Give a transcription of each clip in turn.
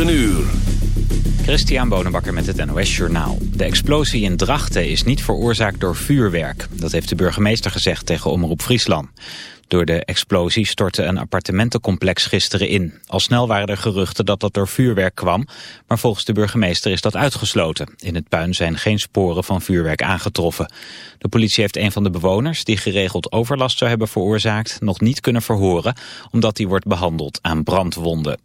uur. Christian Bonenbakker met het NOS Journaal. De explosie in Drachten is niet veroorzaakt door vuurwerk. Dat heeft de burgemeester gezegd tegen Omroep Friesland. Door de explosie stortte een appartementencomplex gisteren in. Al snel waren er geruchten dat dat door vuurwerk kwam, maar volgens de burgemeester is dat uitgesloten. In het puin zijn geen sporen van vuurwerk aangetroffen. De politie heeft een van de bewoners, die geregeld overlast zou hebben veroorzaakt, nog niet kunnen verhoren, omdat hij wordt behandeld aan brandwonden.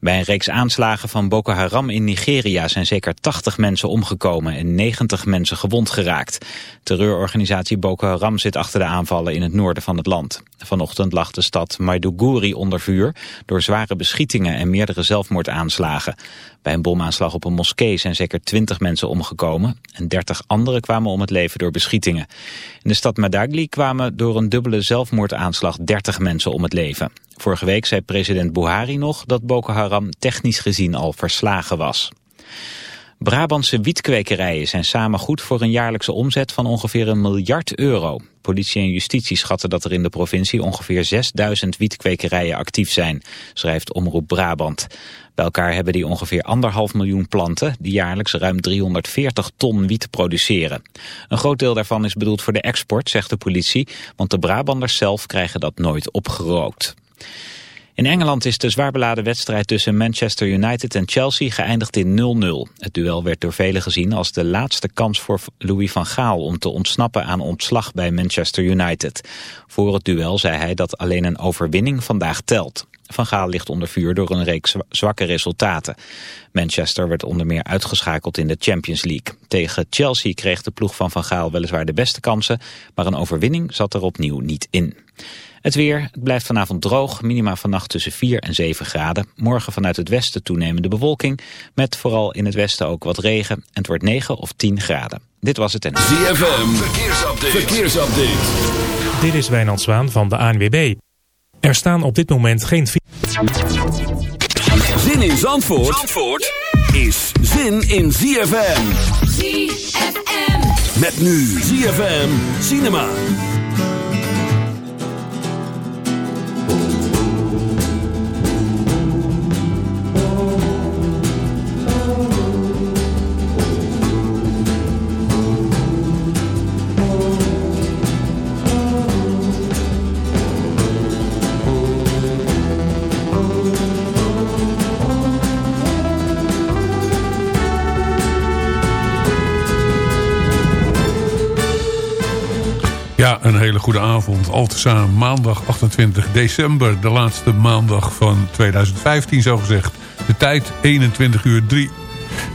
Bij een reeks aanslagen van Boko Haram in Nigeria zijn zeker 80 mensen omgekomen en 90 mensen gewond geraakt. Terreurorganisatie Boko Haram zit achter de aanvallen in het noorden van het land. Vanochtend lag de stad Maiduguri onder vuur door zware beschietingen en meerdere zelfmoordaanslagen. Bij een bomaanslag op een moskee zijn zeker 20 mensen omgekomen en 30 anderen kwamen om het leven door beschietingen. In de stad Madagli kwamen door een dubbele zelfmoordaanslag 30 mensen om het leven. Vorige week zei president Buhari nog dat Boko Haram technisch gezien al verslagen was. Brabantse wietkwekerijen zijn samen goed voor een jaarlijkse omzet van ongeveer een miljard euro. Politie en justitie schatten dat er in de provincie ongeveer 6000 wietkwekerijen actief zijn, schrijft Omroep Brabant. Bij elkaar hebben die ongeveer anderhalf miljoen planten die jaarlijks ruim 340 ton wiet produceren. Een groot deel daarvan is bedoeld voor de export, zegt de politie, want de Brabanders zelf krijgen dat nooit opgerookt. In Engeland is de zwaar beladen wedstrijd tussen Manchester United en Chelsea geëindigd in 0-0. Het duel werd door velen gezien als de laatste kans voor Louis van Gaal om te ontsnappen aan ontslag bij Manchester United. Voor het duel zei hij dat alleen een overwinning vandaag telt. Van Gaal ligt onder vuur door een reeks zwakke resultaten. Manchester werd onder meer uitgeschakeld in de Champions League. Tegen Chelsea kreeg de ploeg van Van Gaal weliswaar de beste kansen, maar een overwinning zat er opnieuw niet in. Het weer, het blijft vanavond droog, minima vannacht tussen 4 en 7 graden. Morgen vanuit het westen toenemende bewolking, met vooral in het westen ook wat regen. En het wordt 9 of 10 graden. Dit was het en... ZFM, verkeersupdate. verkeersupdate. Dit is Wijnand Zwaan van de ANWB. Er staan op dit moment geen... Zin in Zandvoort, Zandvoort is zin in ZFM. ZFM. Met nu ZFM Cinema. Een hele goede avond. Al maandag 28 december, de laatste maandag van 2015 zo gezegd. De tijd 21 uur 3.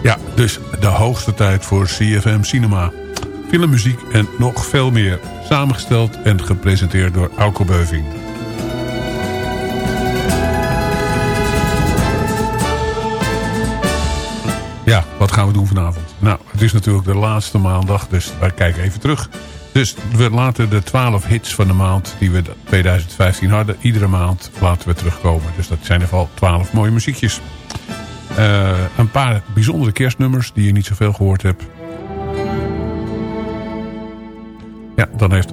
Ja, dus de hoogste tijd voor CFM Cinema. Filmmuziek en nog veel meer. Samengesteld en gepresenteerd door Auko Beuving. Ja, wat gaan we doen vanavond? Nou, het is natuurlijk de laatste maandag, dus wij kijken even terug. Dus we laten de 12 hits van de maand die we 2015 hadden... iedere maand laten we terugkomen. Dus dat zijn in ieder geval 12 mooie muziekjes. Uh, een paar bijzondere kerstnummers die je niet zoveel gehoord hebt. Ja, dan heeft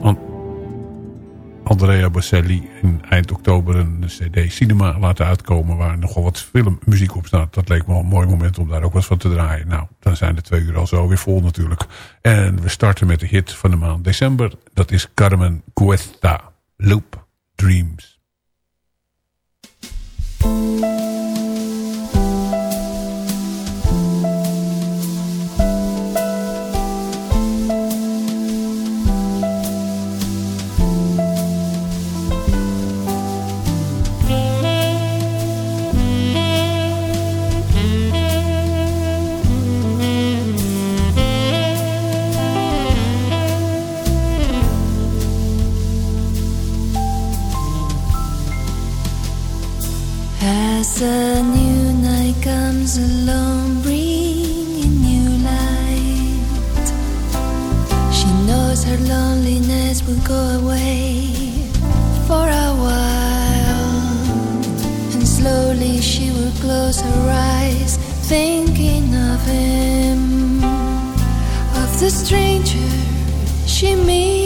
Andrea Bocelli in eind oktober een cd Cinema laten uitkomen... waar nogal wat filmmuziek op staat. Dat leek me een mooi moment om daar ook wat van te draaien. Nou, dan zijn de twee uur al zo weer vol natuurlijk. En we starten met de hit van de maand december. Dat is Carmen Cuesta, Loop Dreams. close her eyes, thinking of him, of the stranger she meets.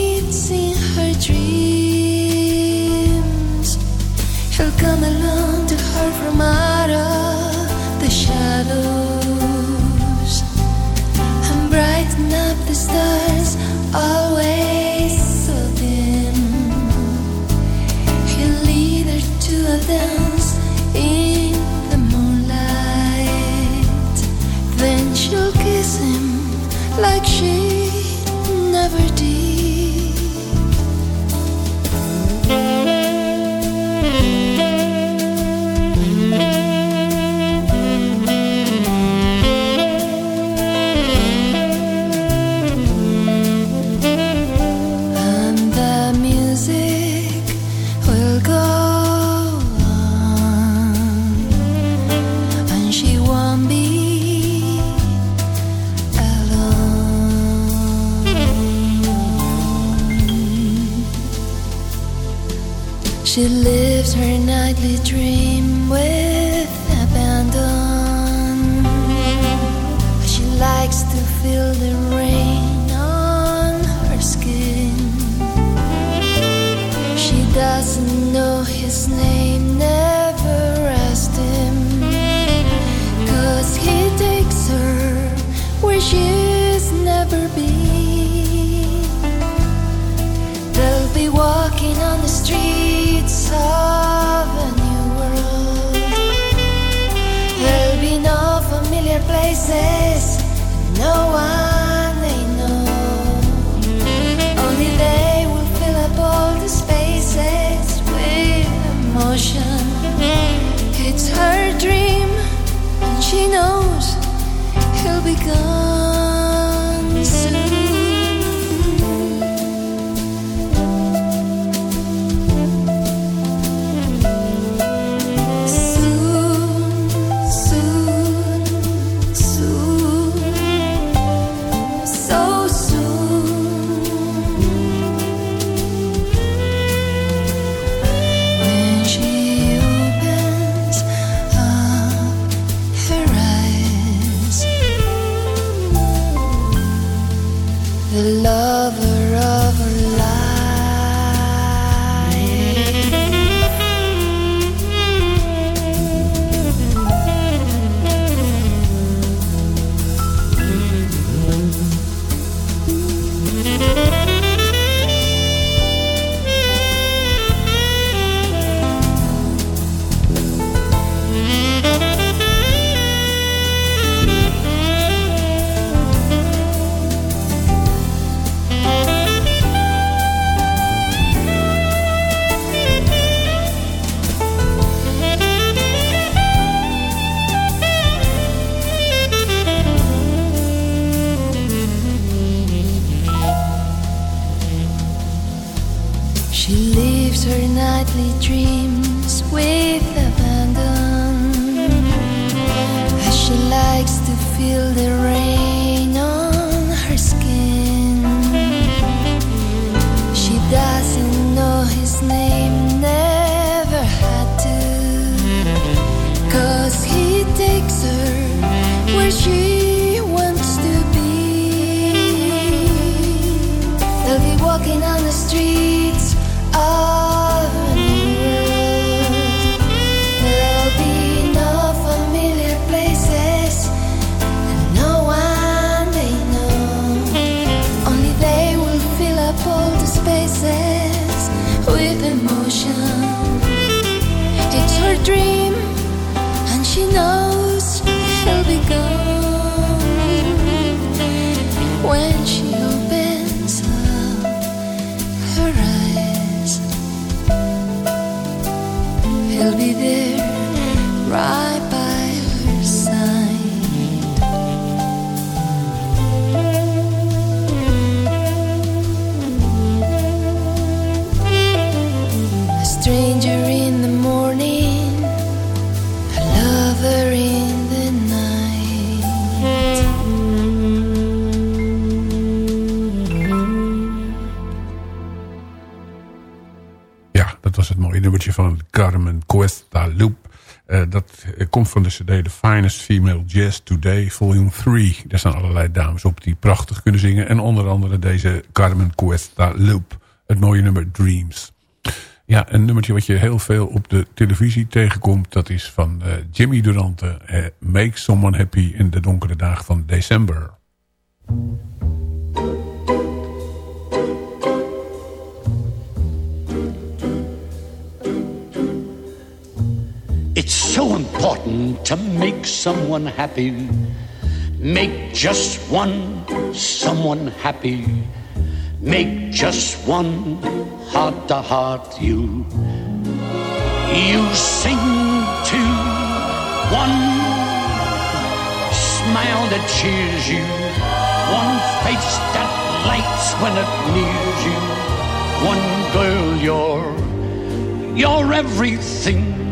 Carmen Cuesta Loop. Dat eh, komt van de cd The Finest Female Jazz Today, volume 3. Daar staan allerlei dames op die prachtig kunnen zingen. En onder andere deze Carmen Cuesta Loop. Het mooie nummer Dreams. Ja, een nummertje wat je heel veel op de televisie tegenkomt. Dat is van eh, Jimmy Durante. eh, Make Someone Happy in de donkere dagen van december. It's so important to make someone happy. Make just one someone happy. Make just one heart to heart you. You sing to one smile that cheers you. One face that lights when it nears you. One girl, you're, you're everything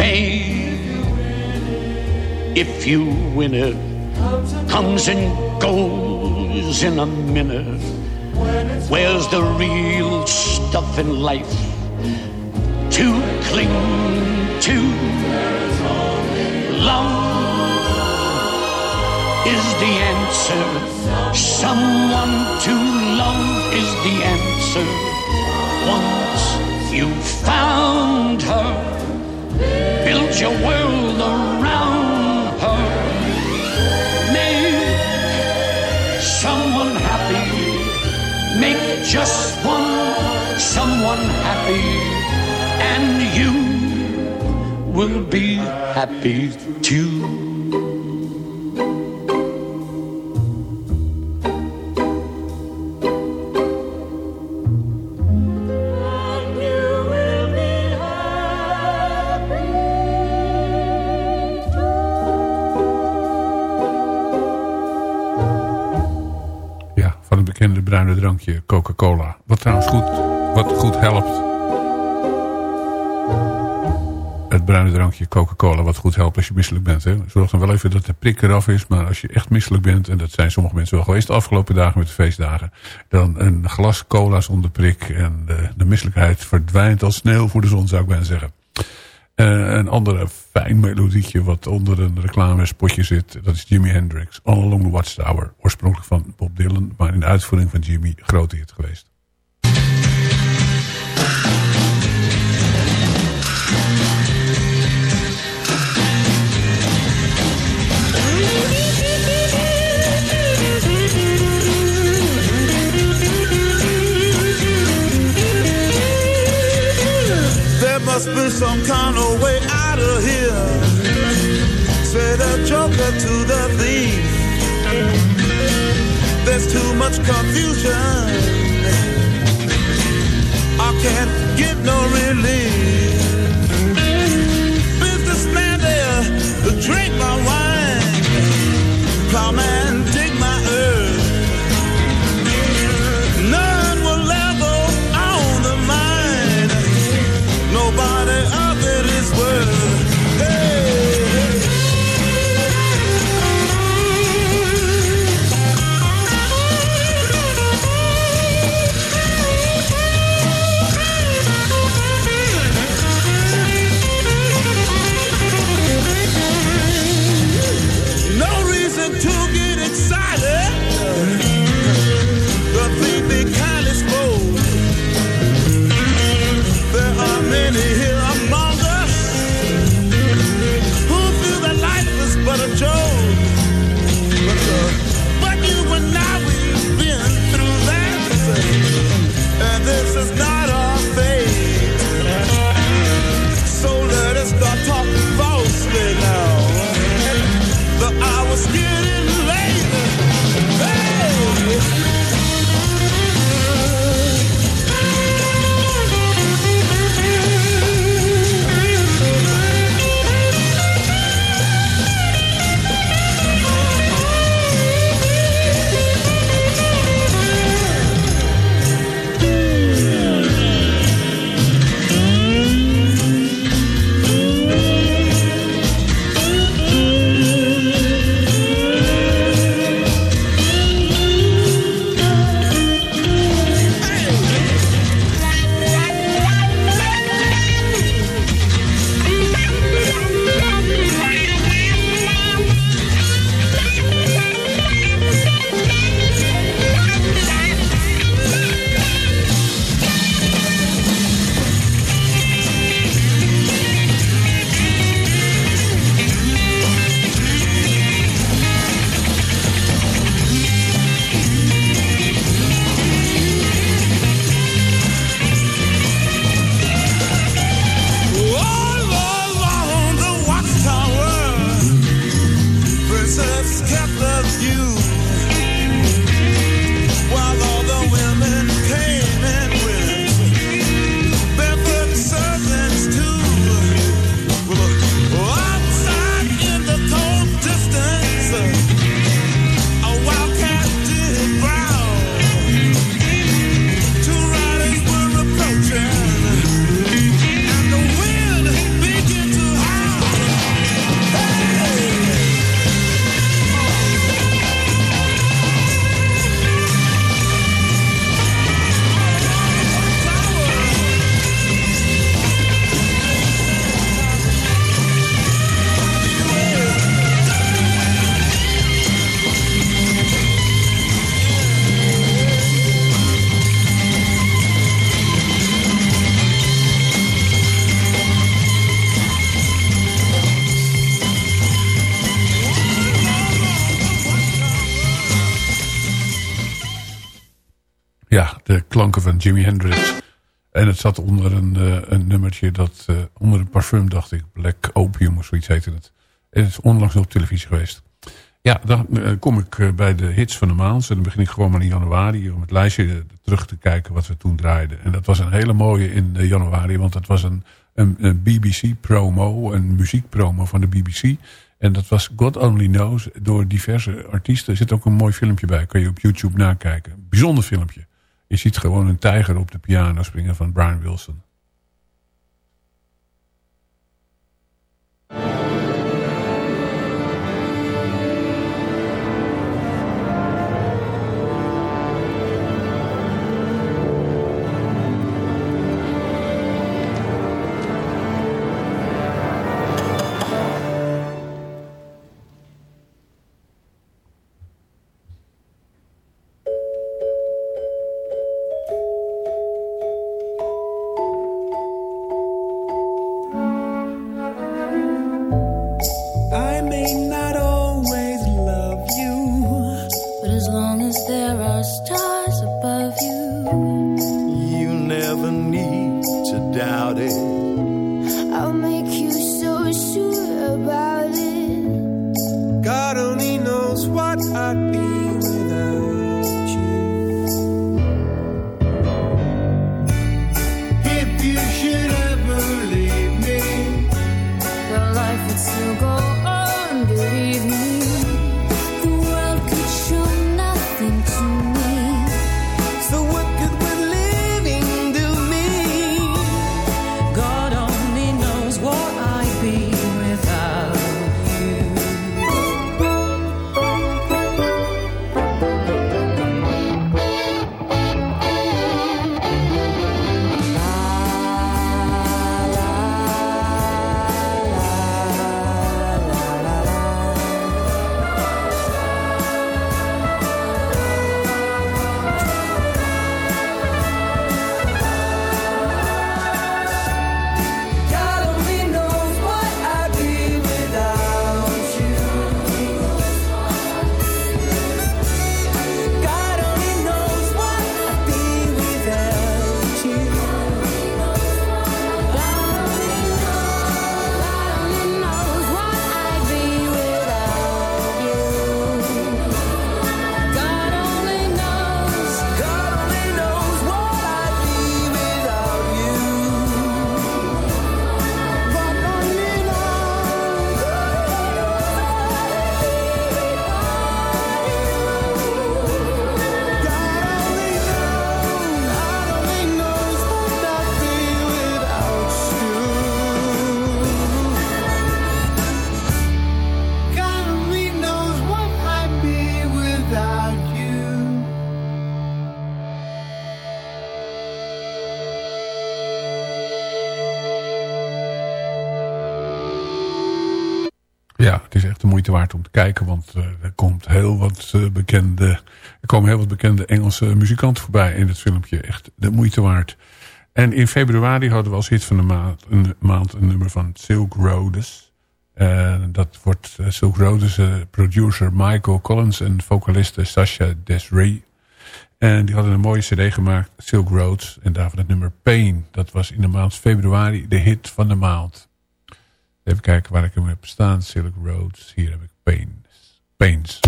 fame. If you win it, comes and goes in a minute. Where's the real stuff in life to cling to? Love is the answer. Someone to love is the answer. Once you found her, your world around her. Make someone happy. Make just one someone happy. And you will be happy too. Coca-Cola. Wat trouwens goed, wat goed helpt. Het bruine drankje Coca-Cola, wat goed helpt als je misselijk bent. Hè? Zorg dan wel even dat de prik eraf is. Maar als je echt misselijk bent, en dat zijn sommige mensen wel geweest de afgelopen dagen met de feestdagen. Dan een glas cola zonder prik en de, de misselijkheid verdwijnt als sneeuw voor de zon zou ik bijna zeggen. Eh, een andere fijn melodietje wat onder een reclamespotje zit. Dat is Jimi Hendrix. All Along the Watchtower. Oorspronkelijk van Bob Dylan. Maar in de uitvoering van Jimmy grote hit geweest. Must be some kind of way out of here. Say the joker to the thief. There's too much confusion. I can't get no relief. Jimi Hendrix. En het zat onder een, uh, een nummertje dat... Uh, onder een parfum, dacht ik. Black Opium of zoiets heette het. En het is onlangs op televisie geweest. Ja, dan uh, kom ik bij de hits van de maand. En dan begin ik gewoon maar in januari... om het lijstje terug te kijken wat we toen draaiden. En dat was een hele mooie in januari. Want dat was een, een, een BBC-promo. Een muziekpromo van de BBC... En dat was God Only Knows door diverse artiesten. Er zit ook een mooi filmpje bij. Kan je op YouTube nakijken. Bijzonder filmpje. Je ziet gewoon een tijger op de piano springen van Brian Wilson. Kijken. Want uh, er, komt heel wat, uh, bekende, er komen heel wat bekende Engelse muzikanten voorbij in het filmpje. Echt de moeite waard. En in februari hadden we als hit van de maand een, maand een nummer van Silk Rhodes. Uh, dat wordt Silk Rhodes, producer Michael Collins en vocaliste Sasha Desiree. En die hadden een mooie cd gemaakt, Silk Roads. En daarvan het nummer Pain. Dat was in de maand februari de hit van de maand. Even kijken waar ik hem heb staan. Silk Roads. Hier heb ik Pains. Pains.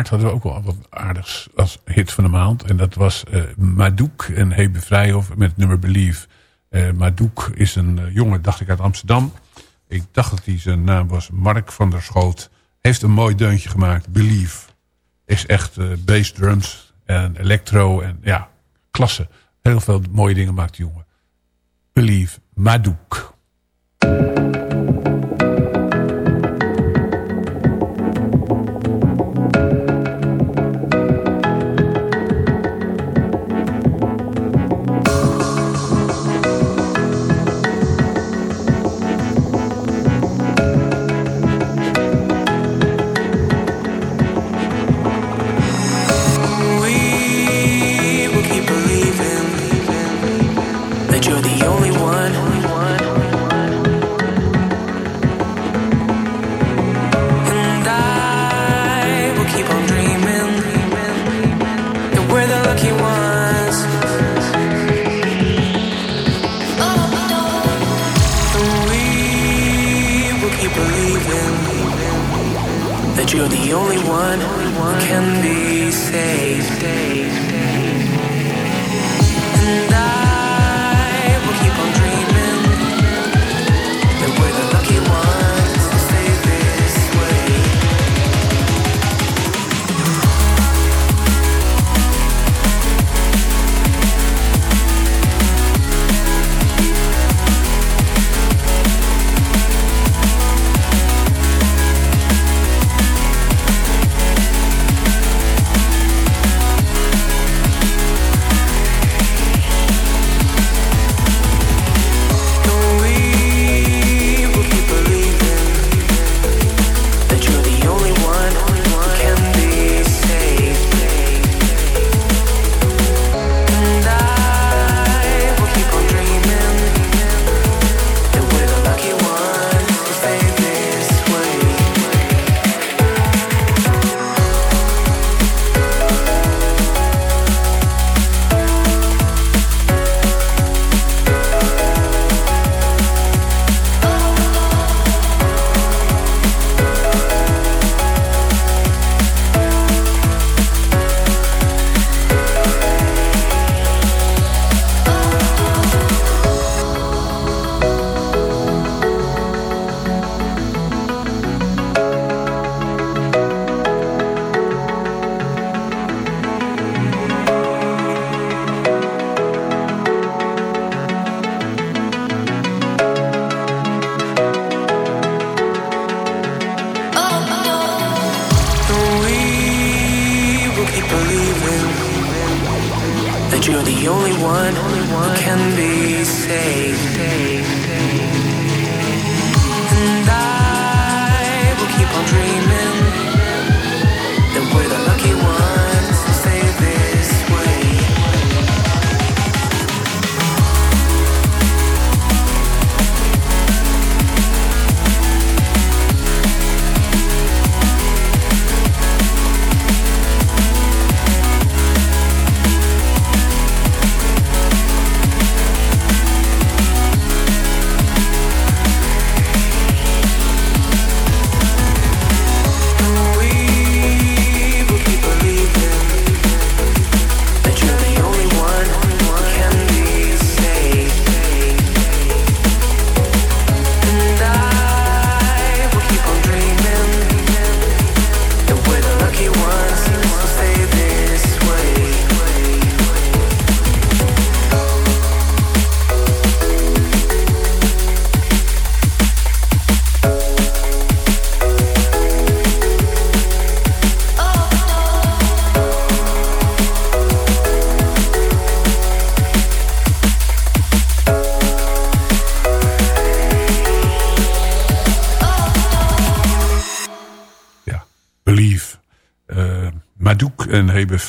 Maart hadden we ook wel wat aardigs als hit van de maand. En dat was eh Madouk en Hebe Vrijhof met nummer Believe. Eh Madouk is een eh, jongen, dacht ik, uit Amsterdam. Ik dacht dat hij zijn naam was Mark van der Schoot. Heeft een mooi deuntje gemaakt, Believe. Is echt eh bass drums en electro en ja, klasse. Heel veel mooie dingen maakt die jongen. Believe, Madouk.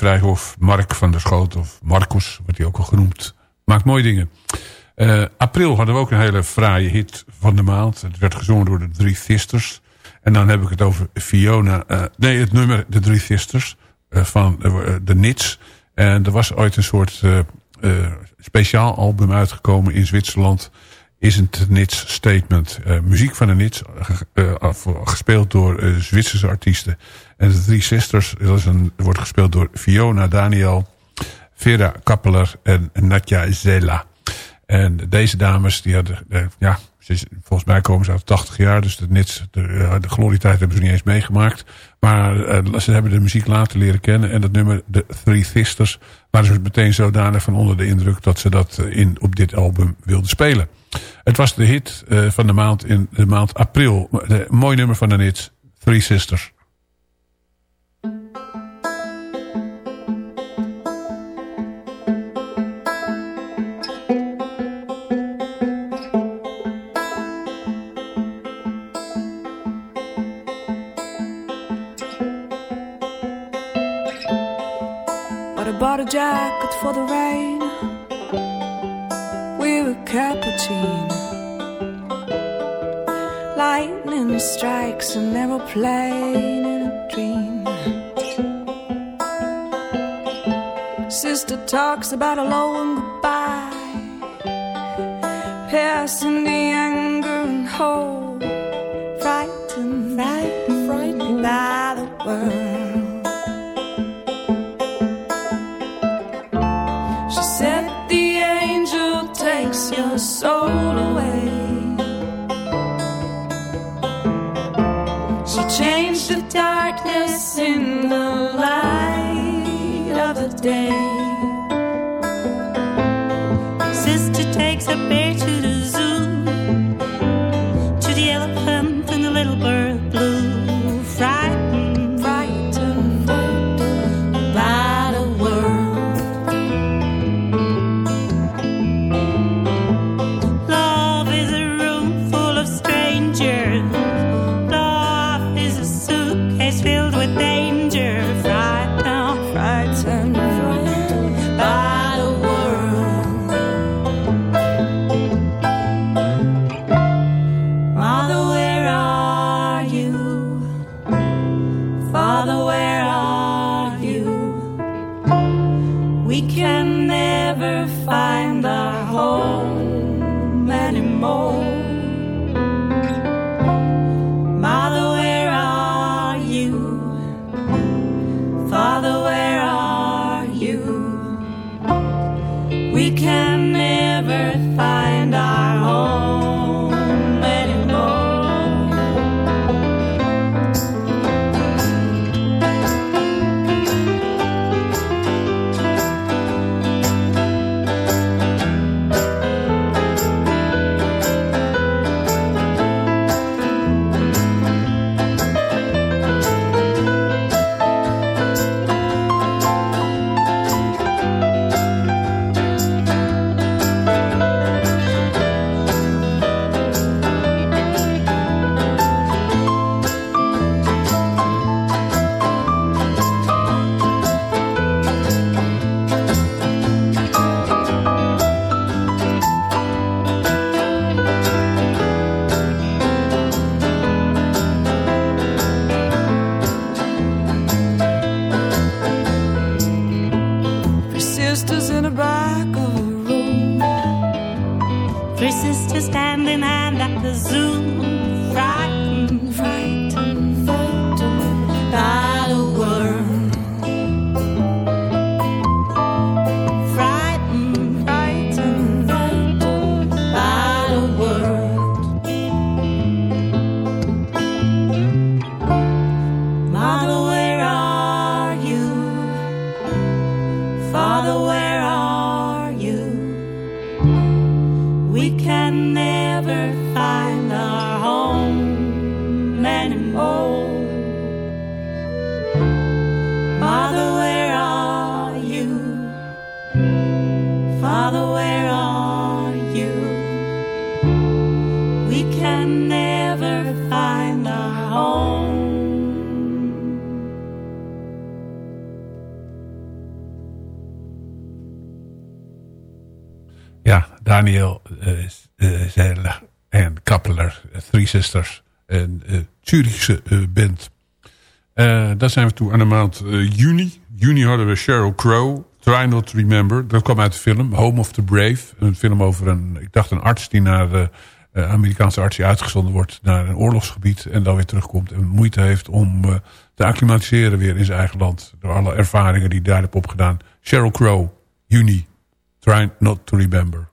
Vrijhof, Mark van der Schoot of Marcos, wordt hij ook al genoemd. Maakt mooie dingen. Uh, april hadden we ook een hele fraaie hit van de maand. Het werd gezongen door de Three Sisters. En dan heb ik het over Fiona. Uh, nee, het nummer de Three Sisters van de Nits. En er was ooit een soort speciaal album uitgekomen in Zwitserland. Isn't the Nits Statement. muziek van de Nits, gespeeld door Zwitserse artiesten. En de Three Sisters dat is een, wordt gespeeld door Fiona Daniel, Vera Kappeler en Natja Zela. En deze dames, die hadden, eh, ja, volgens mij komen ze uit 80 jaar. Dus de, nits, eh, de glorietijd hebben ze niet eens meegemaakt. Maar uh, ze hebben de muziek later leren kennen. En dat nummer, de Three Sisters, waren ze meteen zodanig van onder de indruk... dat ze dat in, op dit album wilden spelen. Het was de hit van de maand in de maand april. Mooi nummer van de nits, Three Sisters. For the rain with a cappuccino. Lightning strikes an aeroplane in a dream. Sister talks about a long goodbye, passing the anger and hope, the darkness in the light Daniel uh, Zeller en Kappeler, Three Sisters. Een Zurichse band. daar zijn we toe aan de maand juni. Juni hadden we Sheryl Crow, Try Not To Remember. Dat kwam uit de film Home of the Brave. Een film over een, ik dacht een arts die naar de Amerikaanse arts uitgezonden wordt naar een oorlogsgebied. En dan weer terugkomt en moeite heeft om te acclimatiseren weer in zijn eigen land. Door alle ervaringen die hij daar heeft opgedaan. Sheryl Crow, juni. Try Not To Remember.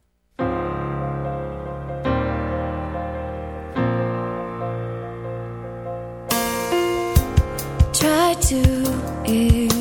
Try to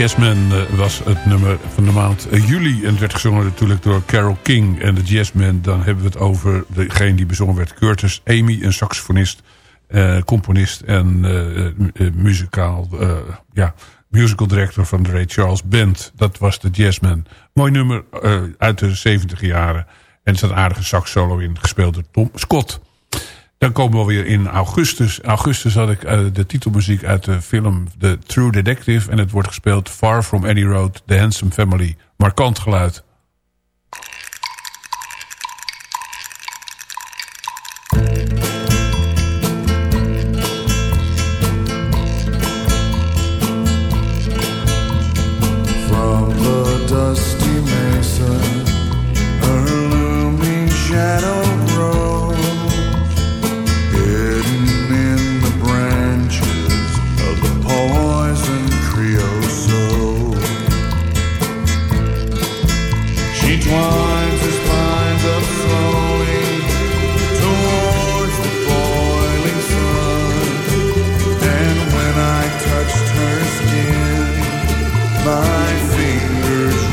Jazzman eh, was het nummer van de maand eh, juli. En het werd gezongen natuurlijk door Carole King. En de Jazzman, dan hebben we het over degene die bezongen werd. Curtis Amy, een saxofonist, eh, componist en muzikaal, ja, musical director van de Ray Charles Band. Dat was de Jazzman. Mooi nummer uit de 70 jaren. En er staat een aardige sax solo in, gespeeld door Tom Scott. Dan komen we weer in augustus. Augustus had ik eh, de titelmuziek uit de film The True Detective. En het wordt gespeeld Far From Any Road, The Handsome Family. Markant geluid. my fingers.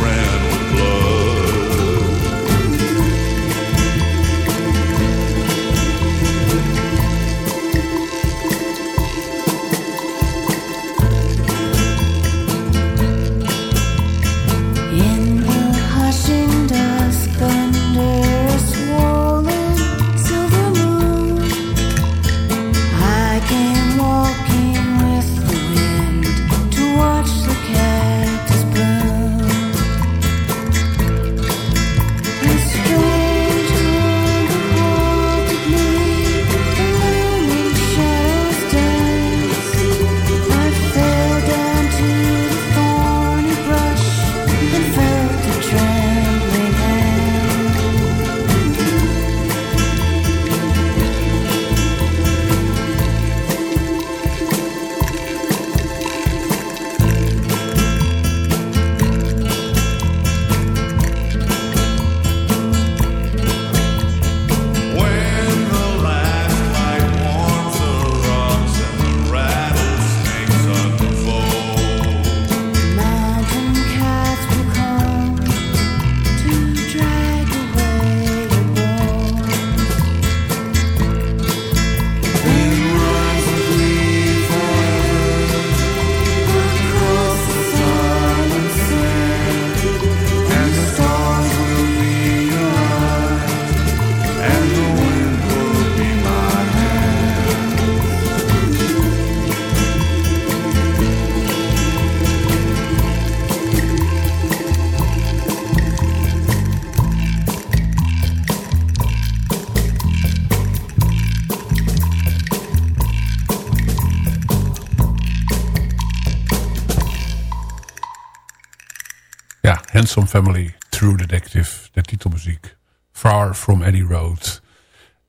Handsome Family, True Detective, de titelmuziek. Far From Eddie Road.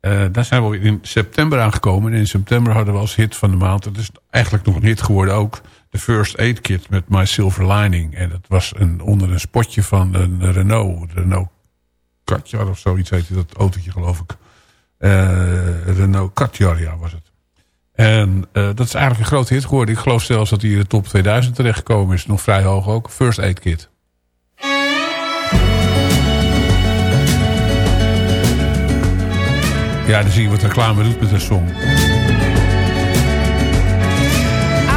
Eh, daar zijn we in september aangekomen. En in september hadden we als hit van de maand... het is eigenlijk nog een hit geworden ook... The First Aid Kit met My Silver Lining. En dat was een, onder een spotje van een Renault. Renault Katjar of zoiets heette dat autootje geloof ik. Eh, Renault Katjar, ja was het. En eh, dat is eigenlijk een grote hit geworden. Ik geloof zelfs dat hij in de top 2000 terechtgekomen is. Nog vrij hoog ook. First Aid Kit. Ja, dan zie je wat reclame doet met een song. I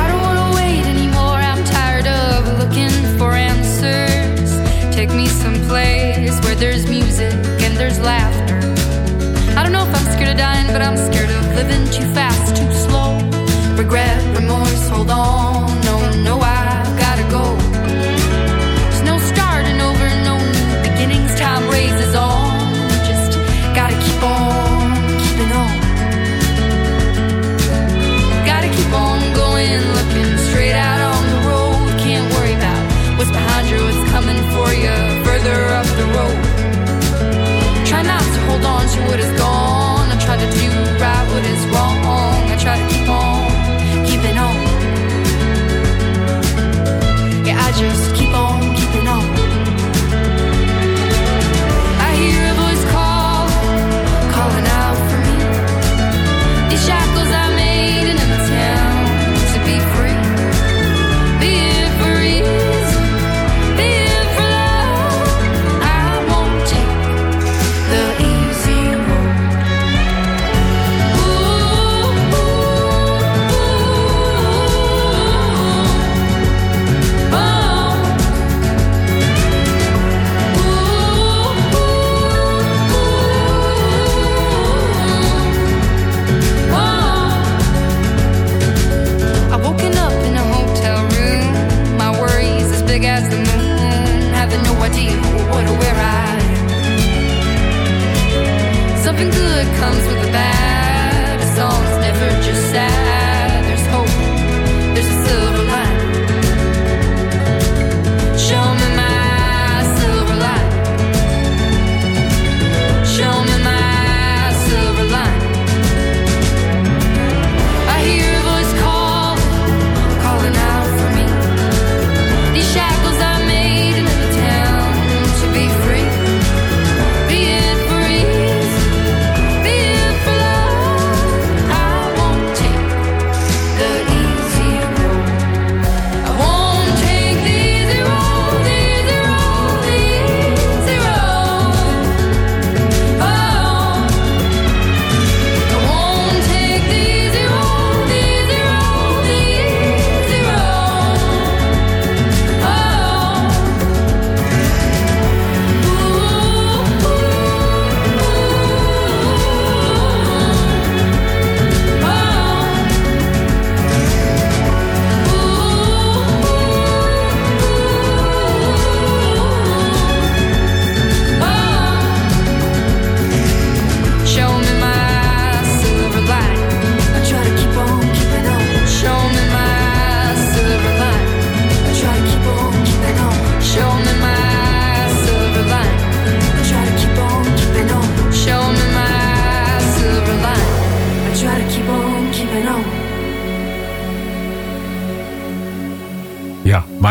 don't wanna wait anymore. I'm tired of looking for answers. Take me someplace where there's music and there's laughter. I don't know if I'm scared of dying, but I'm scared of living too fast,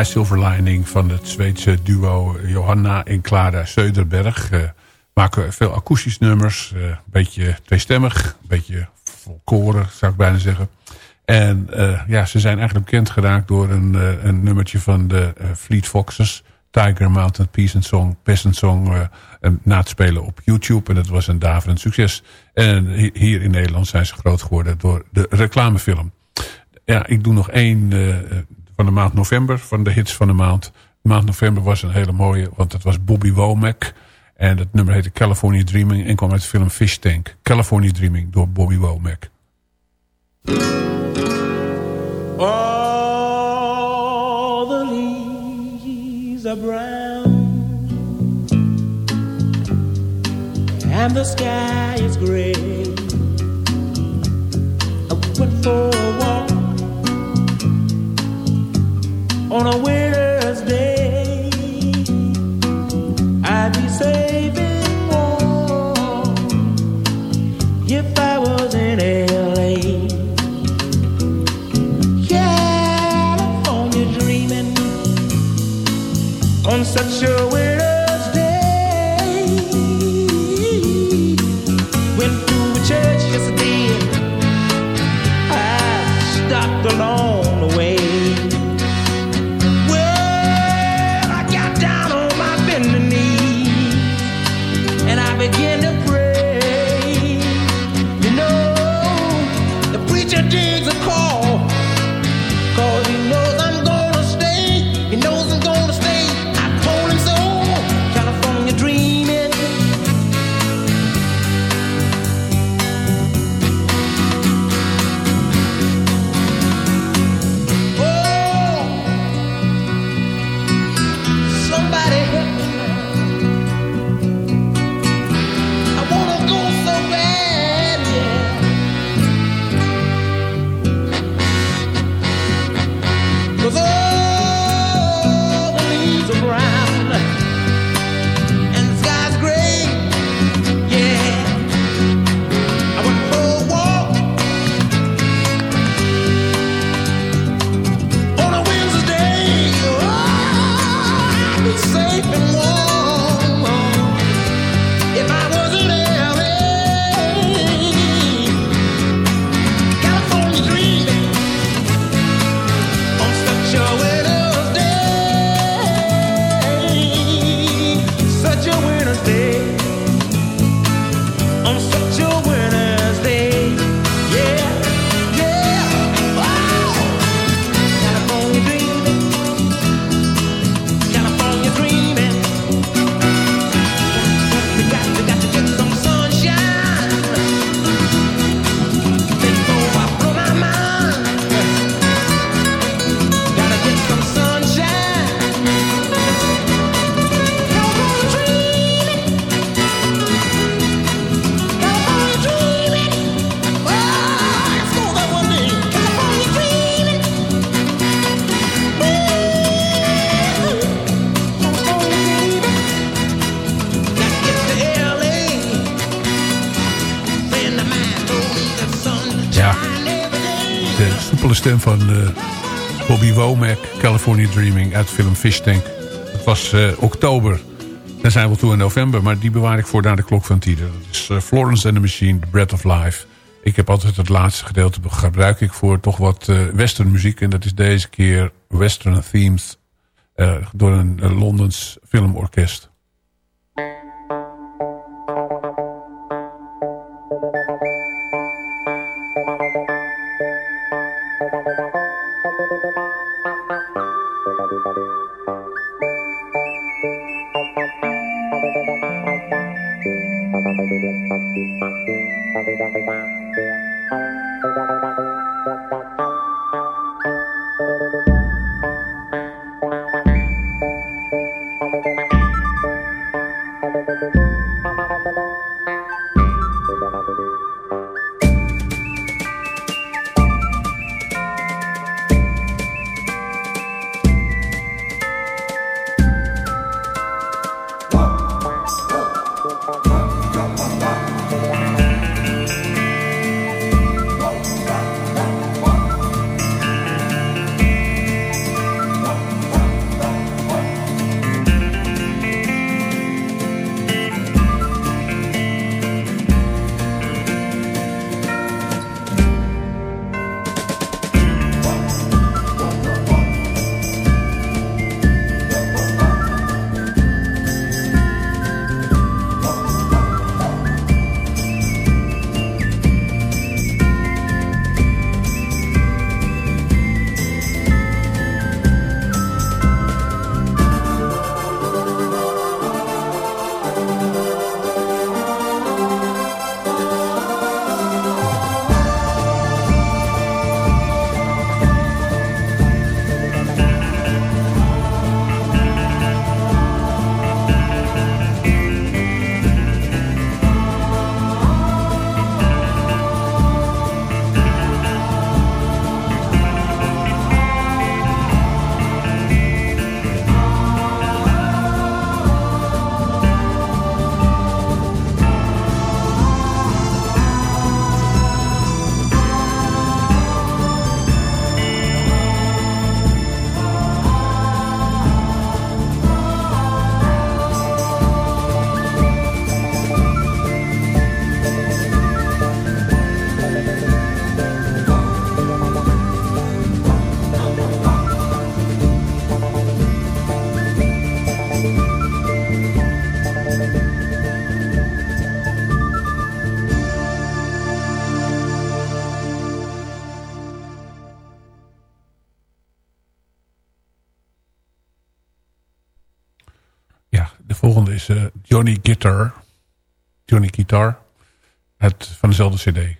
My van het Zweedse duo Johanna en Clara Söderberg. eh, maken veel akoestisch nummers. eh, Een beetje tweestemmig. Een beetje volkoren, zou ik bijna zeggen. En eh, ja, ze zijn eigenlijk bekend geraakt door een, een nummertje van de Fleet Foxes. Tiger Mountain Peasant Song, Peasant Song, na te spelen op YouTube. En dat was een daverend succes. En hi- hier in Nederland zijn ze groot geworden door de reclamefilm. Ja, ik doe nog één van de maand november, van de hits van de maand. De maand november was een hele mooie, want het was Bobby Womack. En het nummer heette California Dreaming en kwam uit de film Fish Tank. California Dreaming door Bobby Womack. All the leaves are brown and the sky is gray. on a winter's day. I'd be saving warm if I was in LA. California dreaming on such a winter. Stem van eh, Bobby Womack, California Dreaming uit film Fish Tank. Het was eh, oktober. Dan zijn we toe in november, maar die bewaar ik voor naar de klok van tien. Dat is eh, Florence and the Machine, The Breath of Life. Ik heb altijd het laatste gedeelte gebruik ik voor toch wat western muziek. En dat is deze keer western themes door een Londens filmorkest. Johnny Guitar. Johnny Guitar. Het, van dezelfde cd.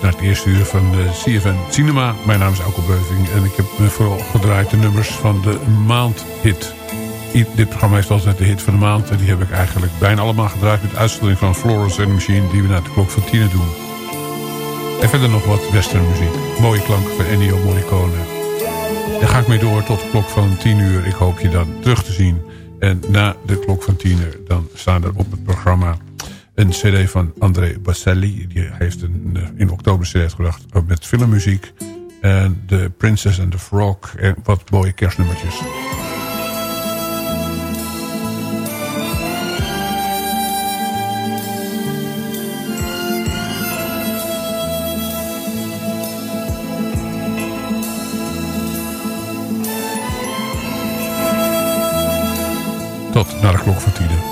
Naar het eerste uur van de CFN Cinema. Mijn naam is Alko Beuving en ik heb vooral gedraaid de nummers van de maandhit. Dit programma heeft altijd de hit van de maand en die heb ik eigenlijk bijna allemaal gedraaid met uitzondering van Florence the Machine die we naar de klok van tien doen. En verder nog wat western muziek. Mooie klanken van Ennio Morricone. Daar ga ik mee door tot de klok van 10 uur. Ik hoop je dan terug te zien. En na de klok van 10 uur dan staan er op het programma een cd van André Basselli. Die heeft een, eh, in oktober cd uitgebracht eh, met filmmuziek. En The Princess and the Frog. En wat mooie kerstnummertjes. Tot naar de klok van 10